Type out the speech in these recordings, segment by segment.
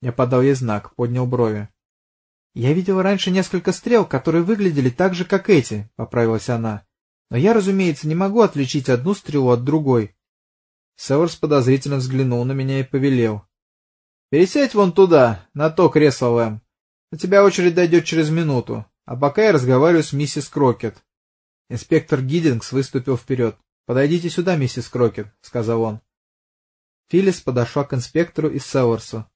Я подал ей знак, поднял брови. «Я видела раньше несколько стрел, которые выглядели так же, как эти», — поправилась она. «Но я, разумеется, не могу отличить одну стрелу от другой». Северс подозрительно взглянул на меня и повелел. «Пересядь вон туда, на то кресло, Лэм. На тебя очередь дойдет через минуту, а пока я разговариваю с миссис Крокет». Инспектор Гиддингс выступил вперед. «Подойдите сюда, миссис Крокет», — сказал он. Филлис подошла к инспектору и Селларсу.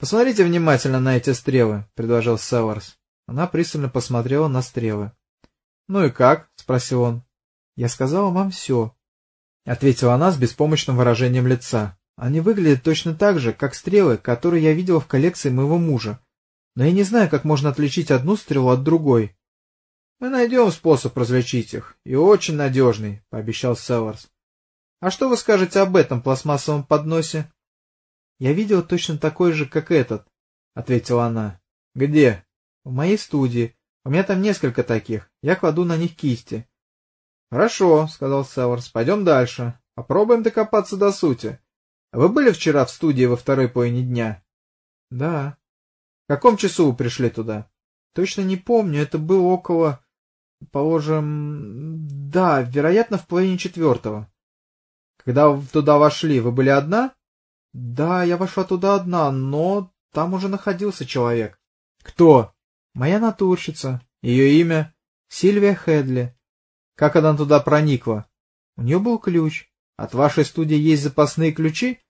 «Посмотрите внимательно на эти стрелы», — предложил Селларс. Она пристально посмотрела на стрелы. «Ну и как?» — спросил он. «Я сказала вам все», — ответила она с беспомощным выражением лица. «Они выглядят точно так же, как стрелы, которые я видела в коллекции моего мужа. Но я не знаю, как можно отличить одну стрелу от другой». «Мы найдем способ различить их, и очень надежный», — пообещал Селларс. «А что вы скажете об этом пластмассовом подносе?» Я видела точно такой же, как этот, — ответила она. — Где? — В моей студии. У меня там несколько таких. Я кладу на них кисти. — Хорошо, — сказал Северс. — Пойдем дальше. Попробуем докопаться до сути. Вы были вчера в студии во второй половине дня? — Да. — В каком часу вы пришли туда? — Точно не помню. Это было около... Положим... Да, вероятно, в половине четвертого. — Когда вы туда вошли, вы были одна? — да, я вошла туда одна, но там уже находился человек. Кто? Моя натурщица. Ее имя? Сильвия Хедли. Как она туда проникла? У нее был ключ. От вашей студии есть запасные ключи?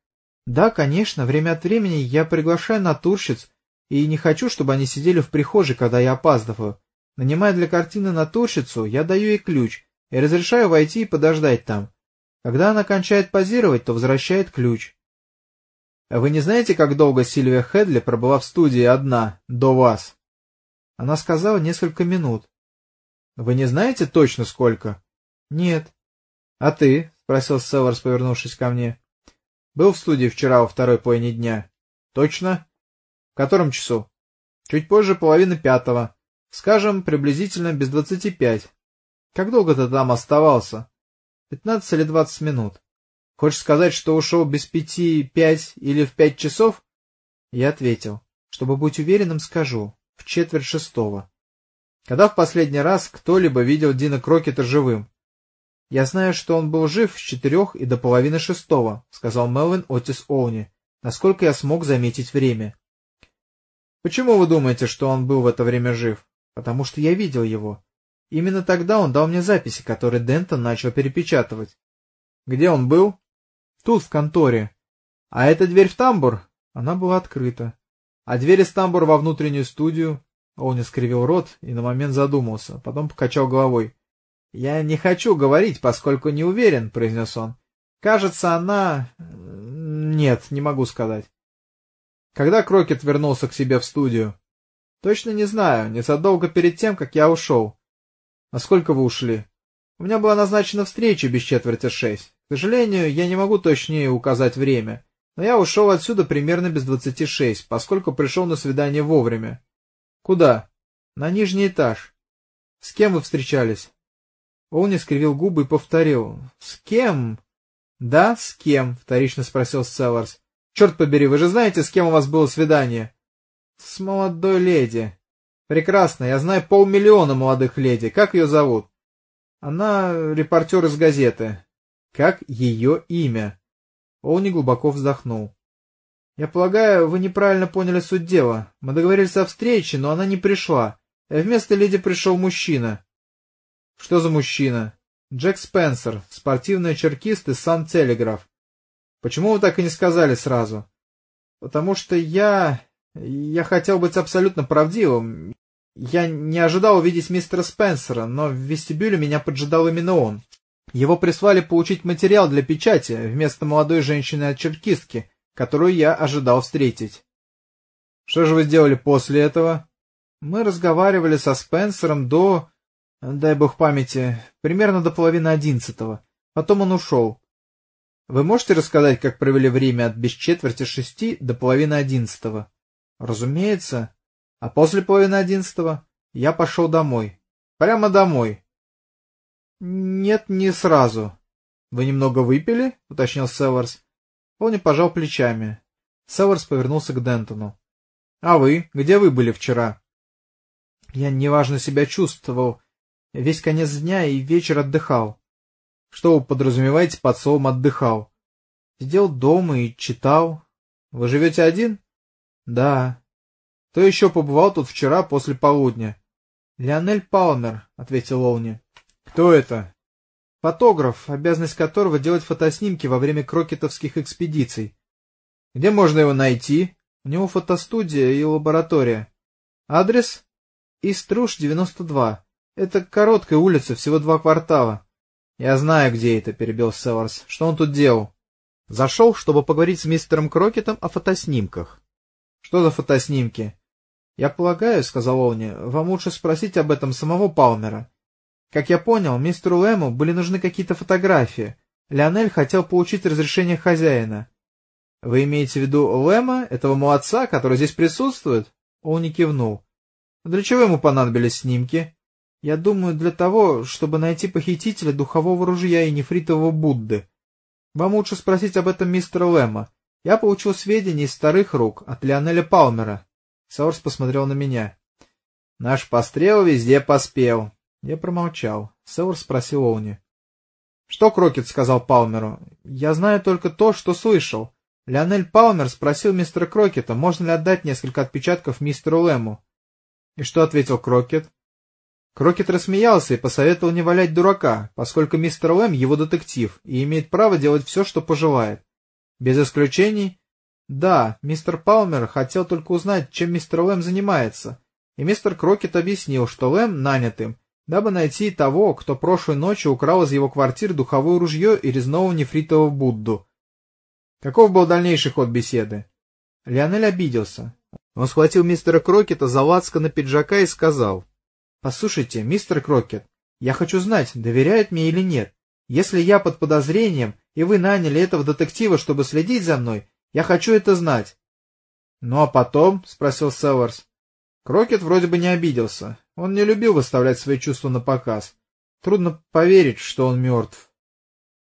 Да, конечно, время от времени я приглашаю натурщиц, и не хочу, чтобы они сидели в прихожей, когда я опаздываю. Нанимая для картины натурщицу, я даю ей ключ и разрешаю войти и подождать там. Когда она кончает позировать, то возвращает ключ. Вы не знаете, как долго Сильвия Хедли пробыла в студии одна, до вас? Она сказала несколько минут. Вы не знаете точно сколько? Нет. А ты? спросил Селларс, повернувшись ко мне. Был в студии вчера во второй половине дня. Точно? В котором часу? Чуть позже половины пятого. Скажем, приблизительно без двадцати пять. Как долго ты там оставался? Пятнадцать или двадцать минут. Хочешь сказать, что ушел без пяти пять или в пять часов? Я ответил. Чтобы быть уверенным, скажу. В четверть шестого. Когда в последний раз кто-либо видел Дина Крокета живым? Я знаю, что он был жив с четырех и до половины шестого, сказал Мелвин Отис Оуни, насколько я смог заметить время. Почему вы думаете, что он был в это время жив? Потому что я видел его. Именно тогда он дал мне записи, которые Дентон начал перепечатывать. Где он был? Тут, в конторе. А эта дверь в тамбур? Она была открыта. А дверь из тамбура во внутреннюю студию? Он искривил рот и на момент задумался, потом покачал головой. — Я не хочу говорить, поскольку не уверен, — произнес он. — Кажется, она... Нет, не могу сказать. Когда Крокет вернулся к себе в студию? — Точно не знаю, незадолго перед тем, как я ушел. — А сколько вы ушли? — У меня была назначена встреча без четверти шесть. К сожалению, я не могу точнее указать время, но я ушел отсюда примерно без двадцати шесть, поскольку пришел на свидание вовремя. Куда? На нижний этаж. С кем вы встречались? Он искривил губы и повторил. С кем? Да, с кем? Вторично спросил Селларс. Черт побери, вы же знаете, с кем у вас было свидание? С молодой леди. Прекрасно, я знаю полмиллиона молодых леди. Как ее зовут? Она репортер из газеты. Как ее имя? Олни глубоко вздохнул. Я полагаю, вы неправильно поняли суть дела. Мы договорились о встрече, но она не пришла. Вместо леди пришел мужчина. Что за мужчина? Джек Спенсер, спортивный черкист из Сан-Телеграф. Почему вы так и не сказали сразу? Потому что я... Я хотел быть абсолютно правдивым. Я не ожидал увидеть мистера Спенсера, но в вестибюле меня поджидал именно он. Его прислали получить материал для печати вместо молодой женщины-очеркистки, которую я ожидал встретить. Что же вы сделали после этого? Мы разговаривали со Спенсером до, дай бог памяти, примерно до половины одиннадцатого. Потом он ушел. Вы можете рассказать, как провели время от без четверти шести до половины одиннадцатого? Разумеется. А после половины одиннадцатого я пошел домой. Прямо домой. Нет, не сразу. Вы немного выпили? уточнил Северс. Полни пожал плечами. Северс повернулся к Дентону. — А вы? Где вы были вчера? — Я неважно себя чувствовал. Весь конец дня и вечер отдыхал. — Что вы подразумеваете под словом «отдыхал»? — Сидел дома и читал. — Вы живете один? — Да. — Кто еще побывал тут вчера после полудня? — Леонель Палмер, — ответил Олни. — Кто это? — Фотограф, обязанность которого делать фотоснимки во время крокетовских экспедиций. — Где можно его найти? У него фотостудия и лаборатория. Адрес? Иструш, 92. Это короткая улица, всего два квартала. Я знаю, где это, перебил Северс. Что он тут делал? Зашел, чтобы поговорить с мистером Крокетом о фотоснимках. Что за фотоснимки? Я полагаю, сказал Олни, вам лучше спросить об этом самого Палмера. Как я понял, мистеру Лэму были нужны какие-то фотографии. Леонель хотел получить разрешение хозяина. — Вы имеете в виду Лэма, этого молодца, который здесь присутствует? Он не кивнул. — Для чего ему понадобились снимки? — Я думаю, для того, чтобы найти похитителя духового ружья и нефритового Будды. Вам лучше спросить об этом мистера Лэма. Я получил сведения из старых рук от Леонеля Палмера. Саурс посмотрел на меня. — Наш пострел везде поспел. Я промолчал. Саурс спросил Олни. — Что Крокет сказал Палмеру? — Я знаю только то, что слышал. Леонель Палмер спросил мистера Крокета, можно ли отдать несколько отпечатков мистеру Лэму. И что ответил Крокет? Крокет рассмеялся и посоветовал не валять дурака, поскольку мистер Лэм его детектив и имеет право делать все, что пожелает. Без исключений? Да, мистер Палмер хотел только узнать, чем мистер Лэм занимается, и мистер Крокет объяснил, что Лэм нанят им, дабы найти того, кто прошлой ночью украл из его квартиры духовое ружье и резного нефритового Будду — Каков был дальнейший ход беседы? Леонель обиделся. Он схватил мистера Крокета за лацкан пиджака и сказал. — Послушайте, мистер Крокет, я хочу знать, доверяете мне или нет. Если я под подозрением, и вы наняли этого детектива, чтобы следить за мной, я хочу это знать. — Ну а потом? — спросил Селларс. Крокет вроде бы не обиделся. Он не любил выставлять свои чувства на показ. Трудно поверить, что он мертв.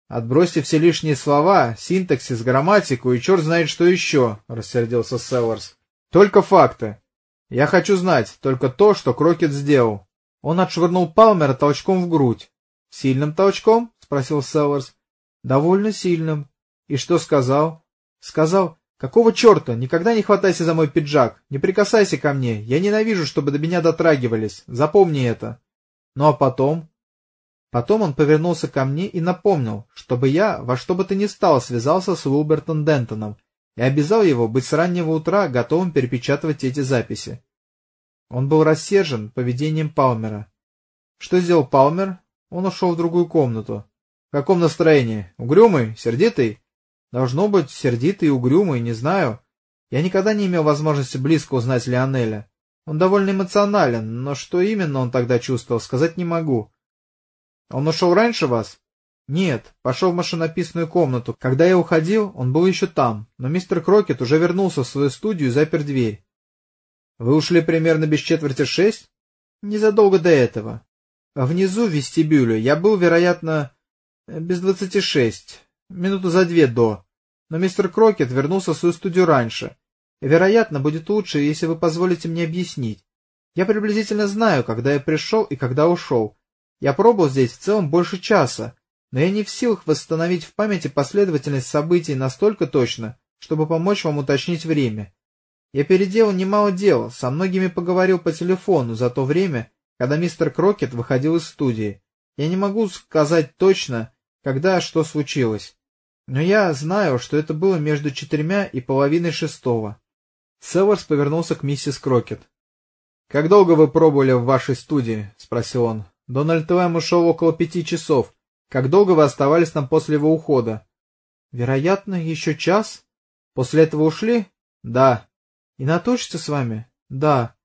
Отбросьте все лишние слова, синтаксис, грамматику и черт знает что еще, — рассердился Селларс. — Только факты. Я хочу знать только то, что Крокет сделал. Он отшвырнул Палмера толчком в грудь. — Сильным толчком? — спросил Селларс. — Довольно сильным. — И что сказал? — Сказал, какого черта, никогда не хватайся за мой пиджак, не прикасайся ко мне, я ненавижу, чтобы до меня дотрагивались, запомни это. Ну а потом? Потом он повернулся ко мне и напомнил, чтобы я во что бы то ни стало связался с Уилбертом Дентоном и обязал его быть с раннего утра готовым перепечатывать эти записи. Он был рассержен поведением Палмера. Что сделал Палмер? Он ушел в другую комнату. В каком настроении? Угрюмый? Сердитый? Должно быть, сердитый и угрюмый, не знаю. Я никогда не имел возможности близко узнать Лионеля. Он довольно эмоционален, но что именно он тогда чувствовал, сказать не могу. Он ушел раньше вас? Нет, пошел в машинописную комнату. Когда я уходил, он был еще там, но мистер Крокет уже вернулся в свою студию и запер дверь. Вы ушли примерно без четверти шесть? Незадолго до этого. Внизу в вестибюле я был, вероятно, без двадцати шесть, минуту за две до. Но мистер Крокет вернулся в свою студию раньше. Вероятно, будет лучше, если вы позволите мне объяснить. Я приблизительно знаю, когда я пришел и когда ушел, я пробыл здесь в целом больше часа, но я не в силах восстановить в памяти последовательность событий настолько точно, чтобы помочь вам уточнить время. Я переделал немало дел, со многими поговорил по телефону за то время, когда мистер Крокет выходил из студии. Я не могу сказать точно, когда что случилось. Но я знаю, что это было между четырьмя и половиной шестого. Селларс повернулся к миссис Крокет. — Как долго вы пробовали в вашей студии? — спросил он. Дональд Лэм ушел около пяти часов. Как долго вы оставались там после его ухода? — Вероятно, еще час. — После этого ушли? — Да. — И наточится с вами? — Да.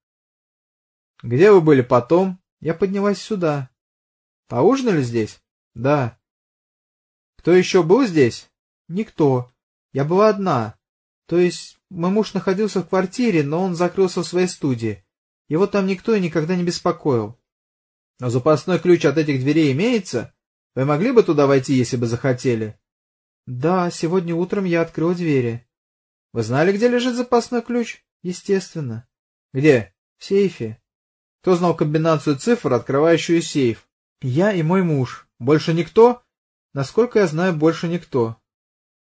— Где вы были потом? — Я поднялась сюда. — Поужинали здесь? — Да. — Кто еще был здесь? — Никто. Я была одна. То есть мой муж находился в квартире, но он закрылся в своей студии. Его там никто и никогда не беспокоил. Но запасной ключ от этих дверей имеется? Вы могли бы туда войти, если бы захотели? Да, сегодня утром я открыл двери. Вы знали, где лежит запасной ключ? Естественно. Где? В сейфе. Кто знал комбинацию цифр, открывающую сейф? Я и мой муж. Больше никто? Насколько я знаю, больше никто.